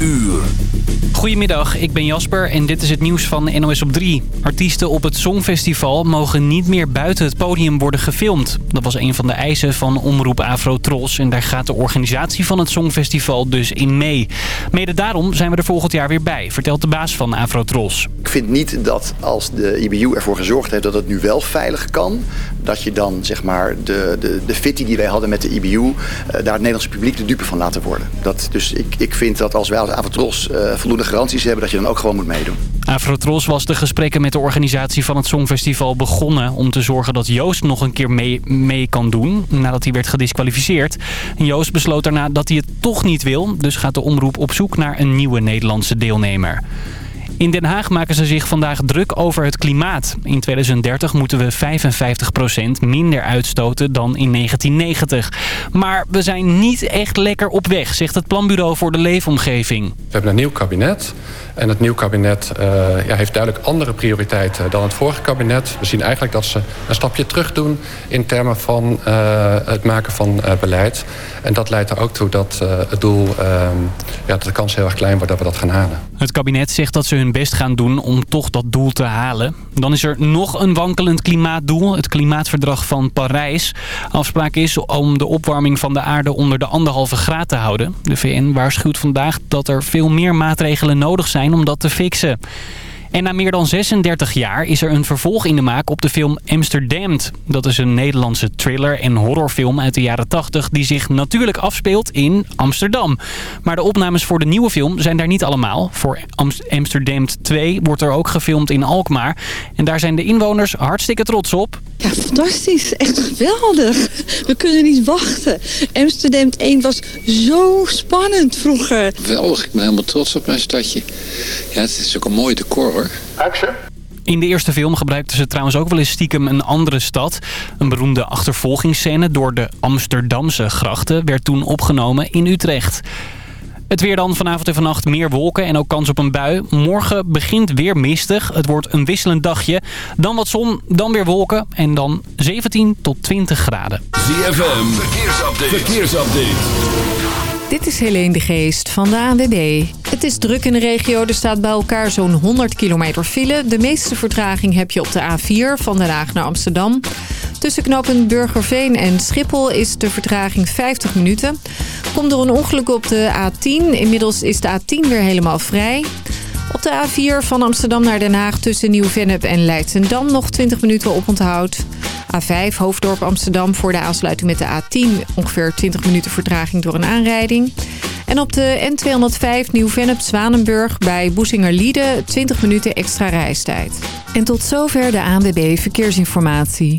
uur. Goedemiddag, ik ben Jasper en dit is het nieuws van NOS op 3. Artiesten op het Songfestival mogen niet meer buiten het podium worden gefilmd. Dat was een van de eisen van Omroep Afro Tros en daar gaat de organisatie van het Songfestival dus in mee. Mede daarom zijn we er volgend jaar weer bij, vertelt de baas van Afro Tros. Ik vind niet dat als de IBU ervoor gezorgd heeft dat het nu wel veilig kan... dat je dan zeg maar de, de, de fitty die wij hadden met de IBU... Uh, daar het Nederlandse publiek de dupe van laten worden. Dat, dus ik, ik vind dat als wij als Afro Tros uh, voldoende garanties hebben... dat je dan ook gewoon moet meedoen. Afrotros was de gesprekken met de organisatie van het Songfestival begonnen... om te zorgen dat Joost nog een keer mee, mee kan doen nadat hij werd gedisqualificeerd. Joost besloot daarna dat hij het toch niet wil... dus gaat de omroep op zoek naar een nieuwe Nederlandse deelnemer. In Den Haag maken ze zich vandaag druk over het klimaat. In 2030 moeten we 55% minder uitstoten dan in 1990. Maar we zijn niet echt lekker op weg, zegt het Planbureau voor de Leefomgeving. We hebben een nieuw kabinet. En het nieuwe kabinet uh, ja, heeft duidelijk andere prioriteiten dan het vorige kabinet. We zien eigenlijk dat ze een stapje terug doen in termen van uh, het maken van uh, beleid. En dat leidt er ook toe dat het doel, ja, dat de kans heel erg klein wordt dat we dat gaan halen. Het kabinet zegt dat ze hun best gaan doen om toch dat doel te halen. Dan is er nog een wankelend klimaatdoel, het klimaatverdrag van Parijs. Afspraak is om de opwarming van de aarde onder de anderhalve graad te houden. De VN waarschuwt vandaag dat er veel meer maatregelen nodig zijn om dat te fixen. En na meer dan 36 jaar is er een vervolg in de maak op de film Amsterdam. Dat is een Nederlandse thriller- en horrorfilm uit de jaren 80... die zich natuurlijk afspeelt in Amsterdam. Maar de opnames voor de nieuwe film zijn daar niet allemaal. Voor Amsterdam 2 wordt er ook gefilmd in Alkmaar. En daar zijn de inwoners hartstikke trots op. Ja, fantastisch. Echt geweldig. We kunnen niet wachten. Amsterdam 1 was zo spannend vroeger. Geweldig. Ik ben helemaal trots op mijn stadje. Ja, het is ook een mooi decor hoor. Action. In de eerste film gebruikten ze trouwens ook wel eens stiekem een andere stad. Een beroemde achtervolgingsscène door de Amsterdamse grachten werd toen opgenomen in Utrecht. Het weer dan vanavond en vannacht meer wolken en ook kans op een bui. Morgen begint weer mistig. Het wordt een wisselend dagje. Dan wat zon, dan weer wolken en dan 17 tot 20 graden. ZFM, verkeersupdate. verkeersupdate. Dit is Helene de Geest van de ANWB. Het is druk in de regio. Er staat bij elkaar zo'n 100 kilometer file. De meeste vertraging heb je op de A4 van Den Haag naar Amsterdam. Tussen knooppunt Burgerveen en Schiphol is de vertraging 50 minuten. Komt door een ongeluk op de A10. Inmiddels is de A10 weer helemaal vrij. Op de A4 van Amsterdam naar Den Haag tussen Nieuw-Vennep en Leidsendam nog 20 minuten op onthoud. A5 Hoofddorp Amsterdam voor de aansluiting met de A10 ongeveer 20 minuten vertraging door een aanrijding. En op de N205 Nieuw-Vennep Zwanenburg bij Boesingerlieden 20 minuten extra reistijd. En tot zover de ANWB Verkeersinformatie.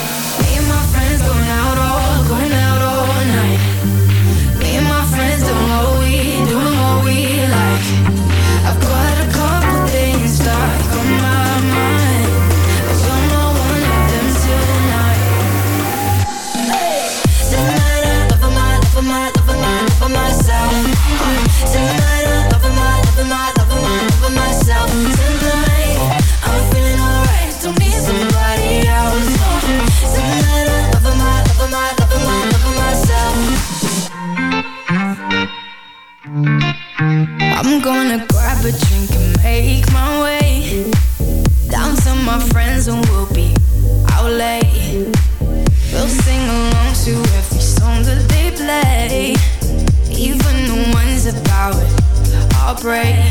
break.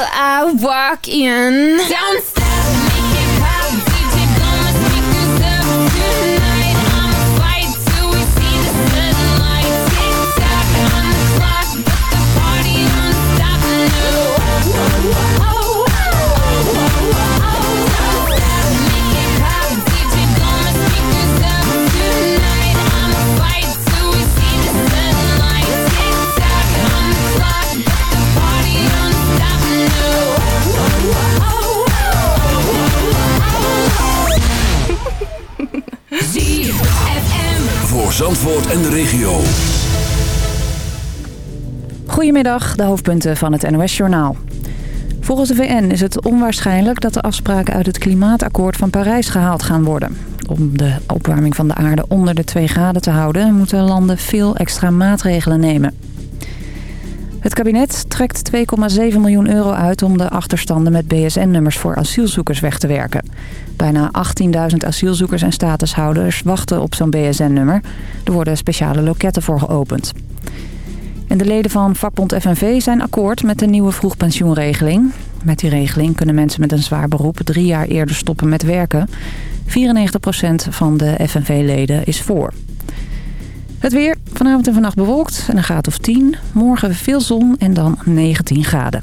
I walk in. Zandvoort en de regio. Goedemiddag, de hoofdpunten van het NOS-journaal. Volgens de VN is het onwaarschijnlijk dat de afspraken uit het klimaatakkoord van Parijs gehaald gaan worden. Om de opwarming van de aarde onder de 2 graden te houden... moeten landen veel extra maatregelen nemen. Het kabinet trekt 2,7 miljoen euro uit om de achterstanden met BSN-nummers voor asielzoekers weg te werken. Bijna 18.000 asielzoekers en statushouders wachten op zo'n BSN-nummer. Er worden speciale loketten voor geopend. En de leden van vakbond FNV zijn akkoord met de nieuwe vroegpensioenregeling. Met die regeling kunnen mensen met een zwaar beroep drie jaar eerder stoppen met werken. 94% van de FNV-leden is voor. Het weer, vanavond en vannacht bewolkt en een graad of 10. Morgen veel zon en dan 19 graden.